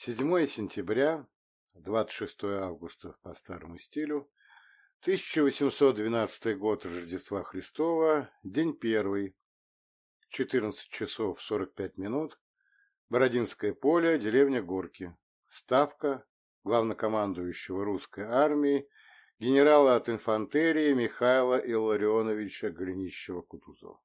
7 сентября, 26 августа по старому стилю, 1812 год Рождества Христова, день первый, 14 часов 45 минут, Бородинское поле, деревня Горки, ставка главнокомандующего русской армии генерала от инфантерии Михаила Илларионовича Голенищева-Кутузова.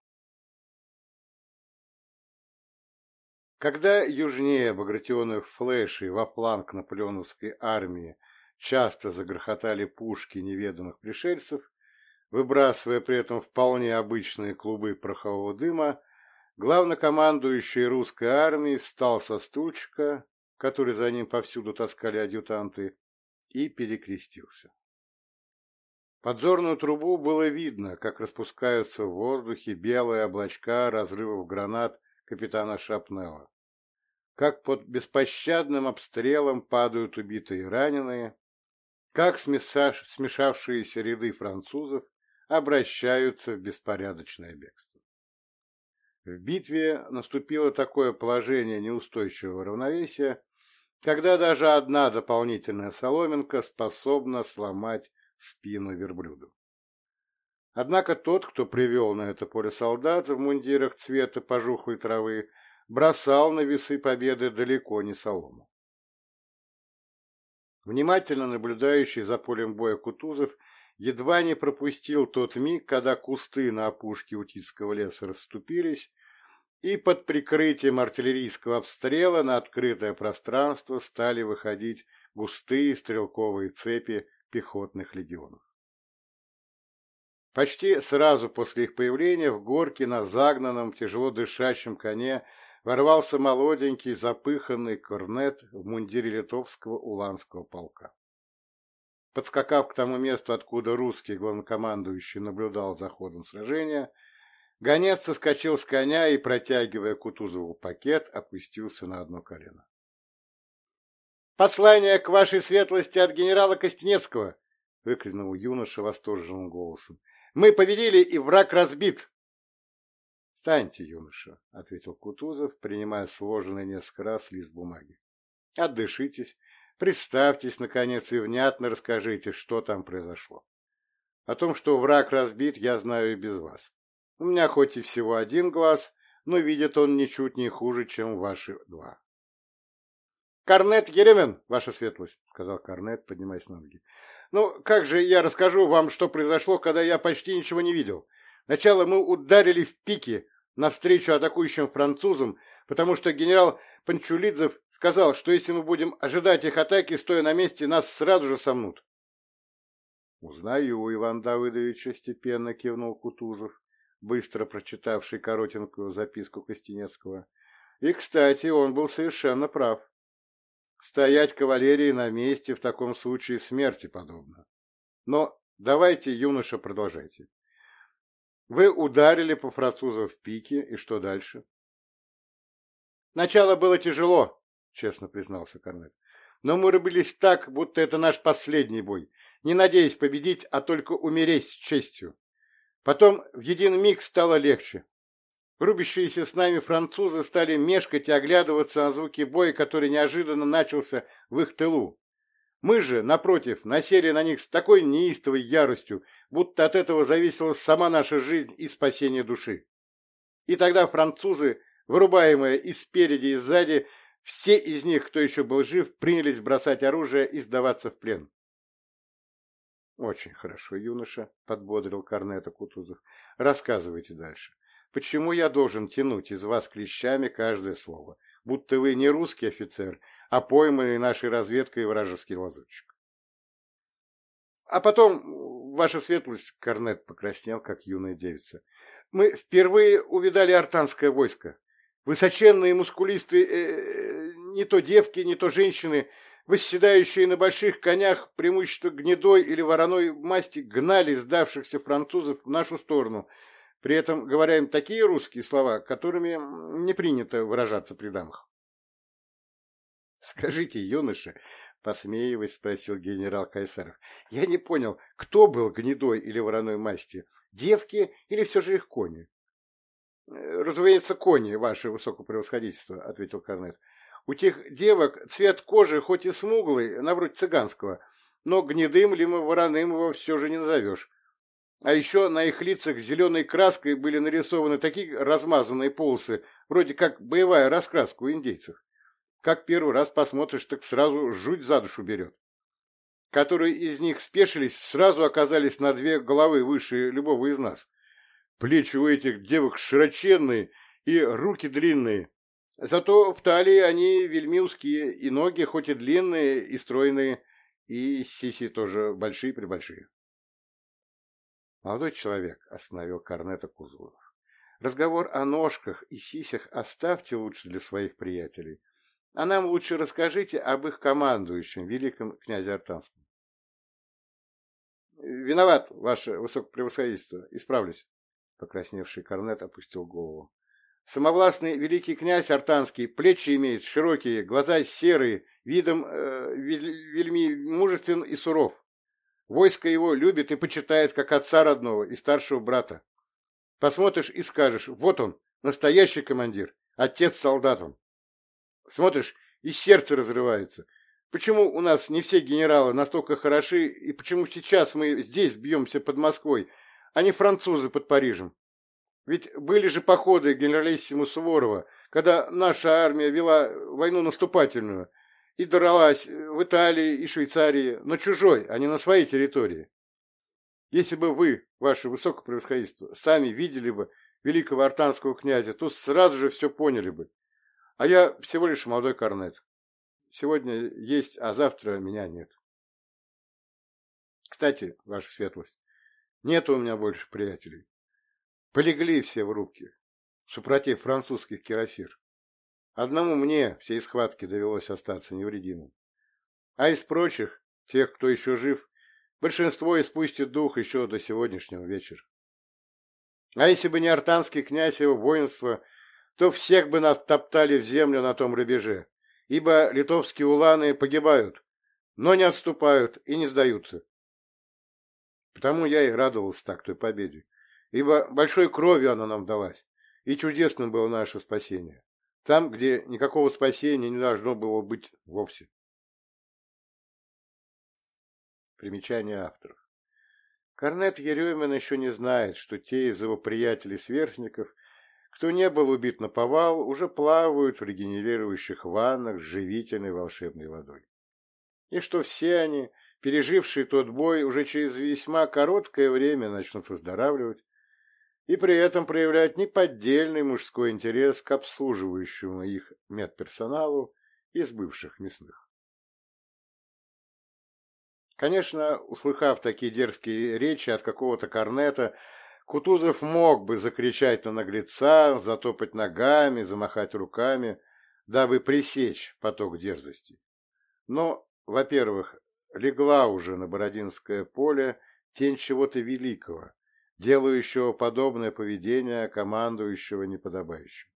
Когда южнее Багратионовых флешей во фланг наполеоновской армии часто загрохотали пушки неведомых пришельцев, выбрасывая при этом вполне обычные клубы порохового дыма, главнокомандующий русской армией встал со стульчика, который за ним повсюду таскали адъютанты, и перекрестился. Подзорную трубу было видно, как распускаются в воздухе белые облачка разрывов гранат капитана Шапнелла как под беспощадным обстрелом падают убитые и раненые, как смешавшиеся ряды французов обращаются в беспорядочное бегство. В битве наступило такое положение неустойчивого равновесия, когда даже одна дополнительная соломинка способна сломать спину верблюду. Однако тот, кто привел на это поле солдат в мундирах цвета пожухлой травы, бросал на весы победы далеко не солому. Внимательно наблюдающий за полем боя Кутузов едва не пропустил тот миг, когда кусты на опушке Утицкого леса расступились, и под прикрытием артиллерийского обстрела на открытое пространство стали выходить густые стрелковые цепи пехотных легионов. Почти сразу после их появления в горке на загнанном, тяжело дышащем коне ворвался молоденький, запыханный корнет в мундире литовского уланского полка. Подскакав к тому месту, откуда русский главнокомандующий наблюдал за ходом сражения, гонец соскочил с коня и, протягивая Кутузову пакет, опустился на одно колено. «Послание к вашей светлости от генерала Костенецкого!» — выкрикнул юноша восторженным голосом. «Мы победили, и враг разбит!» — Встаньте, юноша, — ответил Кутузов, принимая сложенный несколько раз лист бумаги. — Отдышитесь, представьтесь, наконец, и внятно расскажите, что там произошло. О том, что враг разбит, я знаю и без вас. У меня хоть и всего один глаз, но видит он ничуть не хуже, чем ваши два. — Корнет Еремин, ваша светлость, — сказал Корнет, поднимаясь на ноги. — Ну, как же я расскажу вам, что произошло, когда я почти ничего не видел? — Сначала мы ударили в пике навстречу атакующим французам, потому что генерал Панчулидзев сказал, что если мы будем ожидать их атаки, стоя на месте, нас сразу же сомнут. — Узнаю Иван Давыдовича, — степенно кивнул Кутузов, быстро прочитавший коротенькую записку Костенецкого. И, кстати, он был совершенно прав. Стоять кавалерии на месте в таком случае смерти подобно. Но давайте, юноша, продолжайте. Вы ударили по французам в пике, и что дальше? Начало было тяжело, честно признался Корнет. Но мы рубились так, будто это наш последний бой, не надеясь победить, а только умереть с честью. Потом в един миг стало легче. Рубящиеся с нами французы стали мешкать и оглядываться на звуки боя, который неожиданно начался в их тылу. Мы же, напротив, насели на них с такой неистовой яростью, будто от этого зависела сама наша жизнь и спасение души. И тогда французы, вырубаемые и спереди, и сзади, все из них, кто еще был жив, принялись бросать оружие и сдаваться в плен. — Очень хорошо, юноша, — подбодрил Корнета Кутузов. — Рассказывайте дальше. Почему я должен тянуть из вас клещами каждое слово, будто вы не русский офицер, а пойманный нашей разведкой вражеский лазутчик. А потом, ваша светлость, Корнет покраснел, как юная девица, мы впервые увидали артанское войско. Высоченные мускулистые, э, не то девки, не то женщины, восседающие на больших конях, преимущество гнедой или вороной масти, гнали сдавшихся французов в нашу сторону, при этом говоря им такие русские слова, которыми не принято выражаться при дамах. Скажите, юноша, посмеиваясь, спросил генерал Кайсаров. Я не понял, кто был гнедой или вороной масти, девки или все же их кони? Разумеется, кони, ваше высокопревосходительство, ответил Корнет. У тех девок цвет кожи хоть и смуглый, на вроде цыганского, но гнедым либо вороным его все же не назовешь. А еще на их лицах зеленой краской были нарисованы такие размазанные полосы, вроде как боевая раскраска у индейцев. Как первый раз посмотришь, так сразу жуть за душу берет. Которые из них спешились, сразу оказались на две головы выше любого из нас. Плечи у этих девок широченные и руки длинные. Зато в талии они вельми узкие, и ноги хоть и длинные и стройные, и сиси тоже большие-пребольшие. Молодой человек остановил Корнета Кузулов. Разговор о ножках и сисях оставьте лучше для своих приятелей, а нам лучше расскажите об их командующем, великом князе Артанском. Виноват, ваше высокопревосходительство, исправлюсь. Покрасневший корнет опустил голову. Самовластный великий князь Артанский, плечи имеет широкие, глаза серые, видом э, вельми мужествен и суров. Войско его любит и почитает, как отца родного и старшего брата. Посмотришь и скажешь, вот он, настоящий командир, отец солдатам. Смотришь, и сердце разрывается. Почему у нас не все генералы настолько хороши, и почему сейчас мы здесь бьемся под Москвой, а не французы под Парижем? Ведь были же походы генералиссиму Суворова, когда наша армия вела войну наступательную и дралась в Италии и Швейцарии, на чужой, а не на своей территории. Если бы вы, ваше высокопревосходительство, сами видели бы великого артанского князя, то сразу же все поняли бы. А я всего лишь молодой корнет. Сегодня есть, а завтра меня нет. Кстати, ваша светлость, нет у меня больше приятелей. Полегли все в рубке, супротив французских кирасир. Одному мне всей схватки довелось остаться невредимым. А из прочих, тех, кто еще жив, большинство испустит дух еще до сегодняшнего вечера. А если бы не артанский князь и его воинство, то всех бы нас топтали в землю на том рубеже, ибо литовские уланы погибают, но не отступают и не сдаются. Потому я и радовался так той победе ибо большой кровью она нам далась, и чудесным было наше спасение, там, где никакого спасения не должно было быть вовсе. Примечание авторов. Корнет Еремин еще не знает, что те из его приятелей-сверстников, кто не был убит на повал, уже плавают в регенерирующих ваннах с живительной волшебной водой. И что все они, пережившие тот бой, уже через весьма короткое время начнут выздоравливать и при этом проявлять неподдельный мужской интерес к обслуживающему их медперсоналу из бывших мясных. Конечно, услыхав такие дерзкие речи от какого-то корнета, Кутузов мог бы закричать на наглеца, затопать ногами, замахать руками, дабы пресечь поток дерзости. Но, во-первых, легла уже на Бородинское поле тень чего-то великого, делающего подобное поведение командующего неподобающим.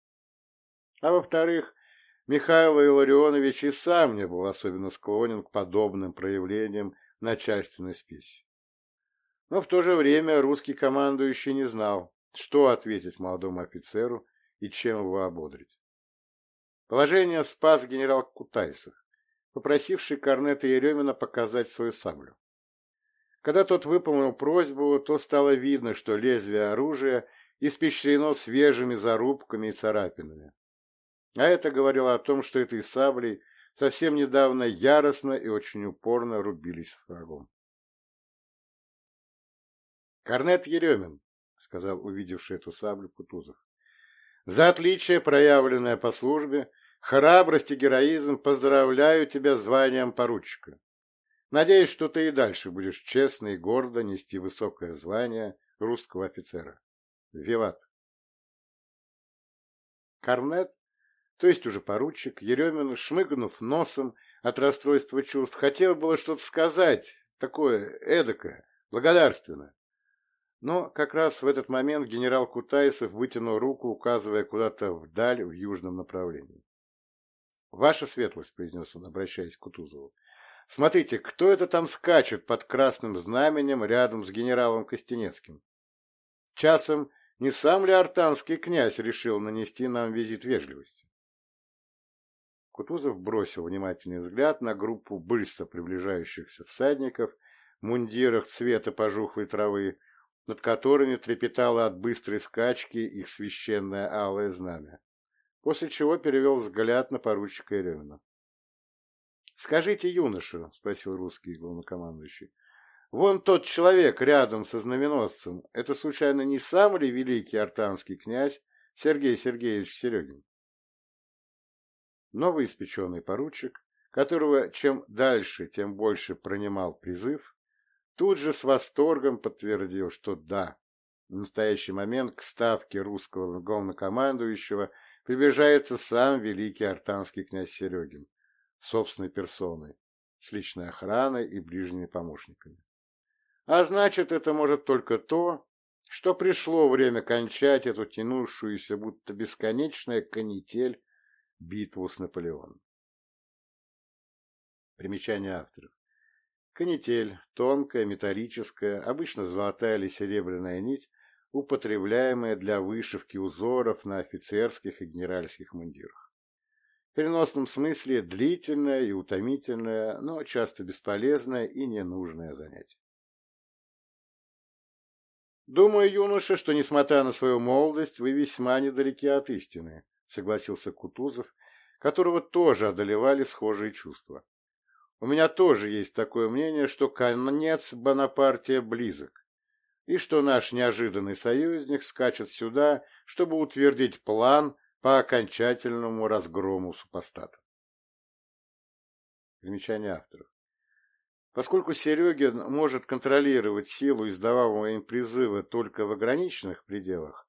А во-вторых, Михаил Илларионович и сам не был особенно склонен к подобным проявлениям начальственной спеси. Но в то же время русский командующий не знал, что ответить молодому офицеру и чем его ободрить. Положение спас генерал Кутайсов, попросивший корнета Еремина показать свою саблю. Когда тот выполнил просьбу, то стало видно, что лезвие оружия испещрено свежими зарубками и царапинами. А это говорило о том, что этой саблей совсем недавно яростно и очень упорно рубились с врагом. «Корнет Еремин», — сказал увидевший эту саблю Кутузов, — «за отличие, проявленное по службе, храбрость и героизм поздравляю тебя званием поручика. Надеюсь, что ты и дальше будешь честно и гордо нести высокое звание русского офицера. Виват. Корнет, то есть уже поручик, Еремин, шмыгнув носом от расстройства чувств, хотел было что-то сказать, такое эдакое, благодарственное. Но как раз в этот момент генерал Кутайсов вытянул руку, указывая куда-то вдаль в южном направлении. «Ваша светлость», — произнес он, обращаясь к Кутузову, Смотрите, кто это там скачет под красным знаменем рядом с генералом Костенецким? Часом не сам ли артанский князь решил нанести нам визит вежливости? Кутузов бросил внимательный взгляд на группу быстро приближающихся всадников в мундирах цвета пожухлой травы, над которыми трепетало от быстрой скачки их священное алое знамя, после чего перевел взгляд на поручика Еремина. — Скажите, юноша, — спросил русский главнокомандующий, — вон тот человек рядом со знаменосцем, это случайно не сам ли великий артанский князь Сергей Сергеевич Серегин? новоиспеченный поручик, которого чем дальше, тем больше пронимал призыв, тут же с восторгом подтвердил, что да, в настоящий момент к ставке русского главнокомандующего приближается сам великий артанский князь Серегин, собственной персоной, с личной охраной и ближними помощниками. А значит, это может только то, что пришло время кончать эту тянувшуюся, будто бесконечная канитель битву с Наполеоном. Примечание авторов. Канитель – тонкая, металлическая, обычно золотая или серебряная нить, употребляемая для вышивки узоров на офицерских и генеральских мундирах. В переносном смысле длительное и утомительное, но часто бесполезное и ненужное занятие. Думаю, юноша, что, несмотря на свою молодость, вы весьма недалеки от истины, согласился Кутузов, которого тоже одолевали схожие чувства. У меня тоже есть такое мнение, что конец Бонапартия близок, и что наш неожиданный союзник скачет сюда, чтобы утвердить план по окончательному разгрому супостата. Примечание авторов. Поскольку Серегин может контролировать силу издаваемого им призыва только в ограниченных пределах,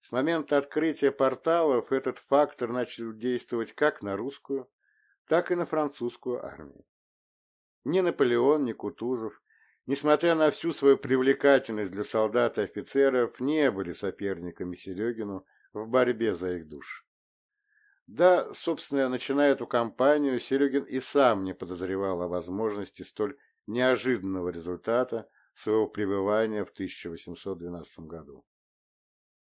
с момента открытия порталов этот фактор начал действовать как на русскую, так и на французскую армию. Ни Наполеон, ни Кутузов, несмотря на всю свою привлекательность для солдат и офицеров, не были соперниками Серегину в борьбе за их душ. Да, собственно, начиная эту кампанию, Серегин и сам не подозревал о возможности столь неожиданного результата своего пребывания в 1812 году.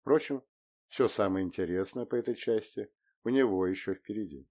Впрочем, все самое интересное по этой части у него еще впереди.